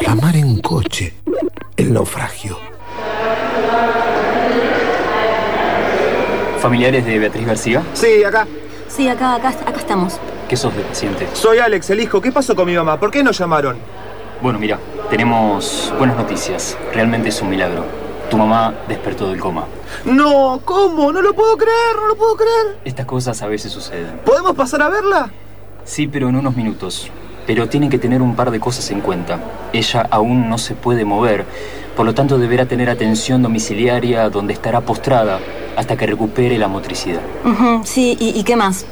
La mar en coche. El naufragio. ¿Familiares de Beatriz García? Sí, acá. Sí, acá, acá, acá estamos. ¿Qué sos de paciente? Soy Alex, el hijo. ¿Qué pasó con mi mamá? ¿Por qué nos llamaron? Bueno, mira, tenemos buenas noticias. Realmente es un milagro. Tu mamá despertó del coma. No, ¿cómo? No lo puedo creer, no lo puedo creer. Estas cosas a veces suceden. ¿Podemos pasar a verla? Sí, pero en unos minutos. Pero tienen que tener un par de cosas en cuenta. Ella aún no se puede mover, por lo tanto deberá tener atención domiciliaria donde estará postrada hasta que recupere la motricidad. Sí, ¿y, y qué más?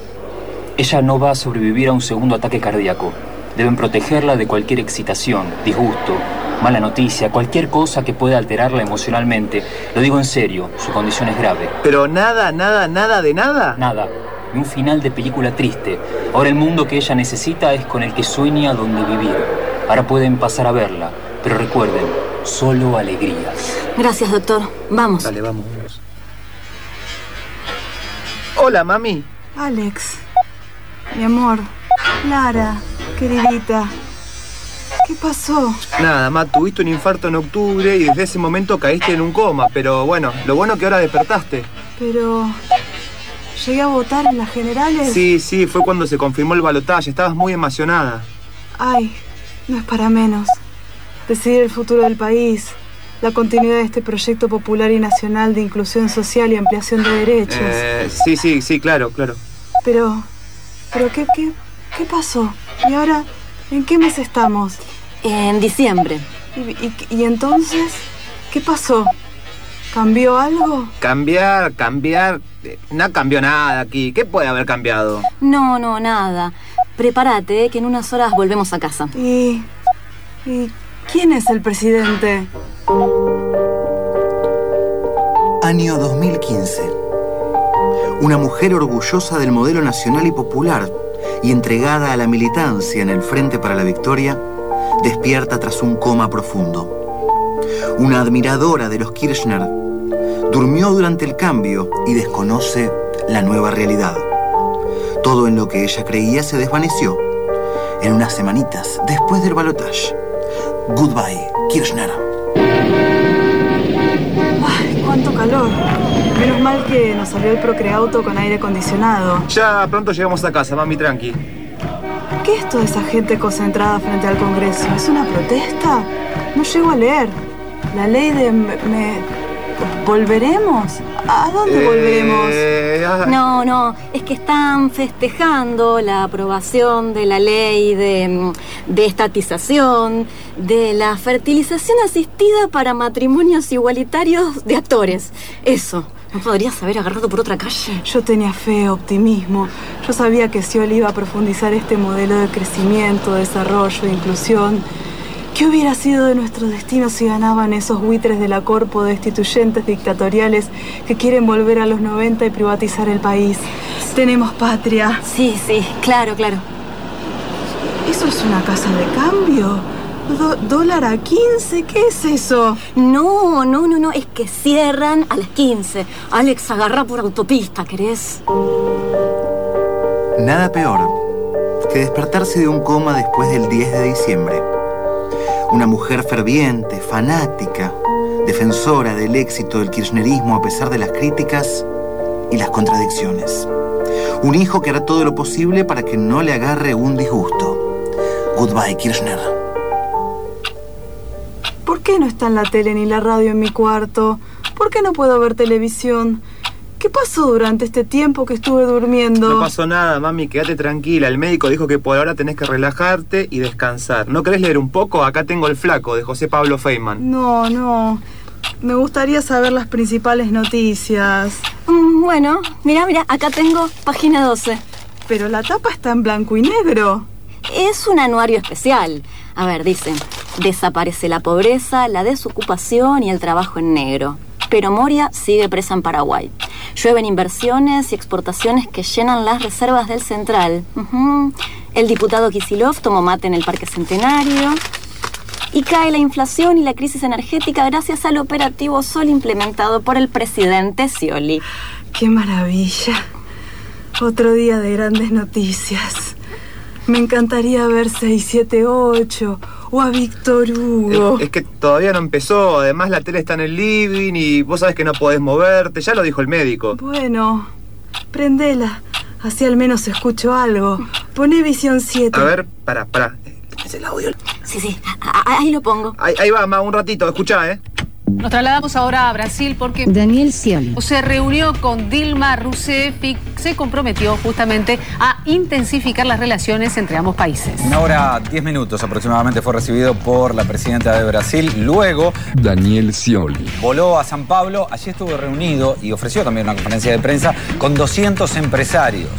Ella no va a sobrevivir a un segundo ataque cardíaco. Deben protegerla de cualquier excitación, disgusto, mala noticia, cualquier cosa que pueda alterarla emocionalmente. Lo digo en serio, su condición es grave. Pero nada, nada, nada de nada. Nada. Y un final de película triste. Ahora el mundo que ella necesita es con el que sueña donde vivir. Ahora pueden pasar a verla. Pero recuerden, solo alegrías. Gracias, doctor. Vamos. Dale, vamos. Hola, mami. Alex, mi amor, Lara, queridita, ¿qué pasó? Nada, ma, tuviste un infarto en octubre y desde ese momento caíste en un coma, pero bueno, lo bueno que ahora despertaste. Pero... ¿Llegué a votar en las generales? Sí, sí, fue cuando se confirmó el balotaje, estabas muy emocionada. Ay, no es para menos. Decidir el futuro del país, la continuidad de este proyecto popular y nacional de inclusión social y ampliación de derechos. Eh, sí, sí, sí, claro, claro. Pero... ¿Pero qué, qué, qué pasó? ¿Y ahora en qué mes estamos? En diciembre. ¿Y, y, y entonces? ¿Qué pasó? ¿Cambió algo? Cambiar, cambiar. eh, No cambió nada aquí. ¿Qué puede haber cambiado? No, no, nada. Prepárate, eh, que en unas horas volvemos a casa. ¿Y, ¿Y quién es el presidente? Año 2015. Una mujer orgullosa del modelo nacional y popular y entregada a la militancia en el Frente para la Victoria, despierta tras un coma profundo. Una admiradora de los Kirchner durmió durante el cambio y desconoce la nueva realidad. Todo en lo que ella creía se desvaneció en unas semanitas después del balotaje. Goodbye, Kirchner. ¡Ay, cuánto calor! Menos mal que nos salió el Procreauto con aire acondicionado. Ya pronto llegamos a casa, mami, tranqui. ¿Qué es toda esa gente concentrada frente al Congreso? ¿Es una protesta? No llego a leer. La ley de... me... me- ¿Volveremos? ¿A dónde volveremos? Eh, ah, No, no, es que están festejando la aprobación de la ley de, mm, de estatización, de la fertilización asistida para matrimonios igualitarios de actores. Eso, ¿no podrías haber agarrado por otra calle? Yo tenía fe, optimismo. Yo sabía que Scioli iba a profundizar este modelo de crecimiento, desarrollo, e inclusión. ¿Qué hubiera sido de nuestro destino si ganaban esos buitres de la corpo destituyentes dictatoriales que quieren volver a los 90 y privatizar el país? Tenemos patria. Sí, sí, claro, claro. ¿Eso es una casa de cambio? Do- ¿Dólar a 15? ¿Qué es eso? No, no, no, no, es que cierran a las 15. Alex, agarra por autopista, ¿querés? Nada peor que despertarse de un coma después del 10 de diciembre. Una mujer ferviente, fanática, defensora del éxito del kirchnerismo a pesar de las críticas y las contradicciones. Un hijo que hará todo lo posible para que no le agarre un disgusto. Goodbye, Kirchner. ¿Por qué no está en la tele ni la radio en mi cuarto? ¿Por qué no puedo ver televisión? ¿Qué pasó durante este tiempo que estuve durmiendo? No pasó nada, mami, quédate tranquila. El médico dijo que por ahora tenés que relajarte y descansar. ¿No querés leer un poco? Acá tengo El Flaco, de José Pablo Feynman. No, no. Me gustaría saber las principales noticias. Mm, Bueno, mira, mira, acá tengo página 12. Pero la tapa está en blanco y negro. Es un anuario especial. A ver, dice, desaparece la pobreza, la desocupación y el trabajo en negro. Pero Moria sigue presa en Paraguay. Llueven inversiones y exportaciones que llenan las reservas del Central. El diputado Kisilov tomó mate en el Parque Centenario. Y cae la inflación y la crisis energética gracias al operativo Sol implementado por el presidente Scioli. ¡Qué maravilla! Otro día de grandes noticias. Me encantaría ver 678 o a Víctor Hugo. Es, es que todavía no empezó, además la tele está en el living y vos sabés que no podés moverte, ya lo dijo el médico. Bueno, prendela. Así al menos escucho algo. Poné visión 7. A ver, pará, pará. ¿Tenés el audio? Sí, sí, ahí lo pongo. Ahí, ahí va, ma, un ratito, escuchá, ¿eh? Nos trasladamos ahora a Brasil porque Daniel Scioli. se reunió con Dilma Rousseff y se comprometió justamente a intensificar las relaciones entre ambos países. Una hora, diez minutos aproximadamente fue recibido por la presidenta de Brasil. Luego Daniel Scioli. voló a San Pablo. Allí estuvo reunido y ofreció también una conferencia de prensa con 200 empresarios.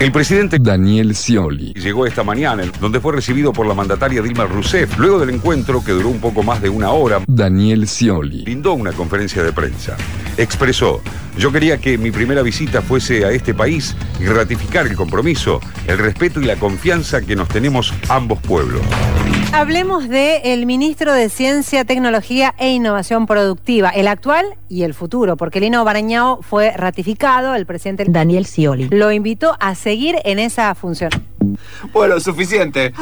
El presidente Daniel Scioli. Llegó esta mañana, donde fue recibido por la mandataria Dilma Rousseff. Luego del encuentro, que duró un poco más de una hora, Daniel Scioli. brindó una conferencia de prensa. Expresó, yo quería que mi primera visita fuese a este país y ratificar el compromiso, el respeto y la confianza que nos tenemos ambos pueblos. Hablemos del ministro de Ciencia, Tecnología e Innovación Productiva, el actual y el futuro, porque Lino Barañao fue ratificado, el presidente Daniel Scioli. lo invitó a seguir en esa función. Bueno, suficiente.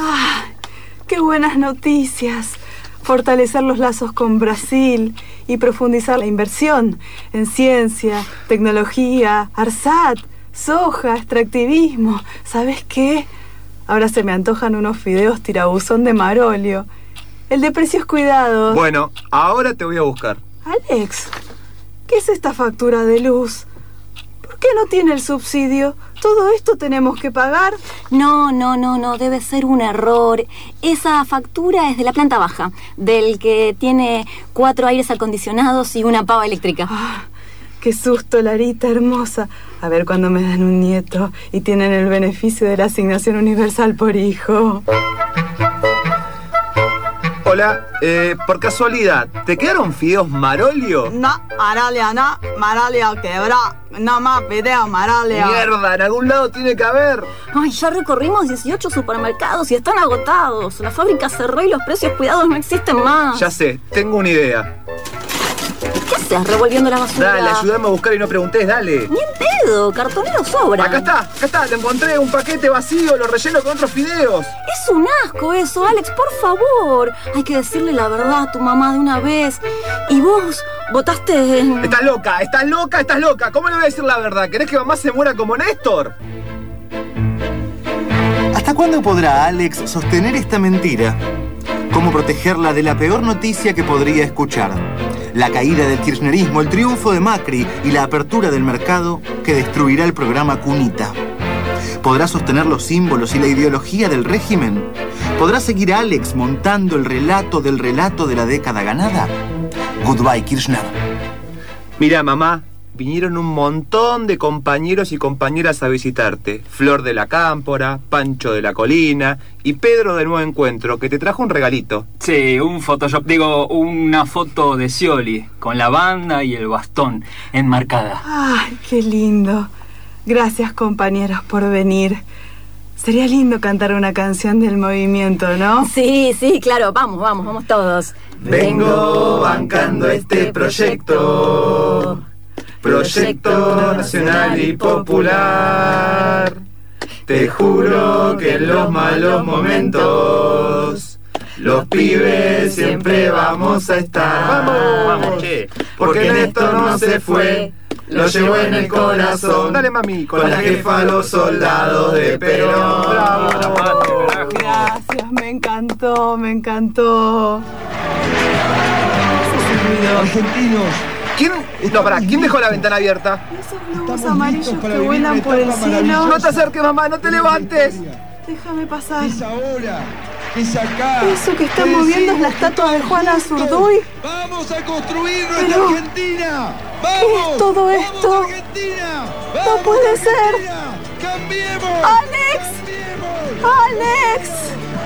¡Qué buenas noticias! Fortalecer los lazos con Brasil y profundizar la inversión en ciencia, tecnología, ARSAT, soja, extractivismo. ¿Sabes qué? Ahora se me antojan unos fideos tirabuzón de marolio. El de precios cuidados. Bueno, ahora te voy a buscar. Alex, ¿qué es esta factura de luz? ¿Por qué no tiene el subsidio? ¿Todo esto tenemos que pagar? No, no, no, no, debe ser un error. Esa factura es de la planta baja, del que tiene cuatro aires acondicionados y una pava eléctrica. Ah, qué susto, Larita hermosa. A ver cuando me dan un nieto y tienen el beneficio de la asignación universal por hijo. Hola, eh, por casualidad, ¿te quedaron fideos Marolio? No, Maralia, no, Maralia quebra. No más video, Maralia. Mierda, en algún lado tiene que haber. Ay, ya recorrimos 18 supermercados y están agotados. La fábrica cerró y los precios cuidados no existen más. Ya sé, tengo una idea. ¿Qué haces revolviendo la basura? Dale, ayúdame a buscar y no preguntes, dale. Ni en pedo, cartonero sobra. Acá está, acá está, te encontré un paquete vacío, lo relleno con otros fideos. Es un asco eso, Alex, por favor. Hay que decirle la verdad a tu mamá de una vez. Y vos votaste en... Estás loca, estás loca, estás loca. ¿Cómo le voy a decir la verdad? ¿Querés que mamá se muera como Néstor? ¿Hasta cuándo podrá Alex sostener esta mentira? ¿Cómo protegerla de la peor noticia que podría escuchar? La caída del kirchnerismo, el triunfo de Macri y la apertura del mercado que destruirá el programa Cunita. ¿Podrá sostener los símbolos y la ideología del régimen? ¿Podrá seguir Alex montando el relato del relato de la década ganada? Goodbye, Kirchner. Mira, mamá, vinieron un montón de compañeros y compañeras a visitarte. Flor de la Cámpora, Pancho de la Colina y Pedro de Nuevo Encuentro, que te trajo un regalito. Sí, un Photoshop, digo, una foto de Scioli, con la banda y el bastón enmarcada. Ay, qué lindo. Gracias, compañeros, por venir. Sería lindo cantar una canción del movimiento, ¿no? Sí, sí, claro, vamos, vamos, vamos todos. Vengo bancando este proyecto. Proyecto nacional y popular. Te juro que en los malos momentos, los pibes siempre vamos a estar. Vamos, vamos, che. Porque Néstor no se fue, lo llevó en el corazón. Dale, mami, con la jefa los soldados de Perón. Bravo. Gracias, me encantó, me encantó. Argentinos. ¿Quién? No, pará, ¿quién dejó la ventana abierta? Esos globos amarillos que vuelan por el cielo. No te acerques, mamá, no te levantes. Déjame pasar. Es ahora, es acá. Eso que está moviendo es la estatua de Juana Zurduy. Vamos a construir nuestra Pero, Argentina. ¿Qué Vamos. es todo Vamos, esto? Argentina. No Vamos, puede ser. Argentina. Cambiemos. ¡Alex! Cambiemos. ¡Alex!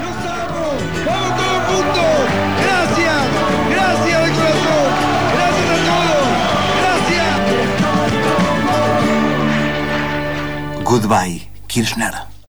Los amo. Vamos todos juntos. Goodbye, Kirchner.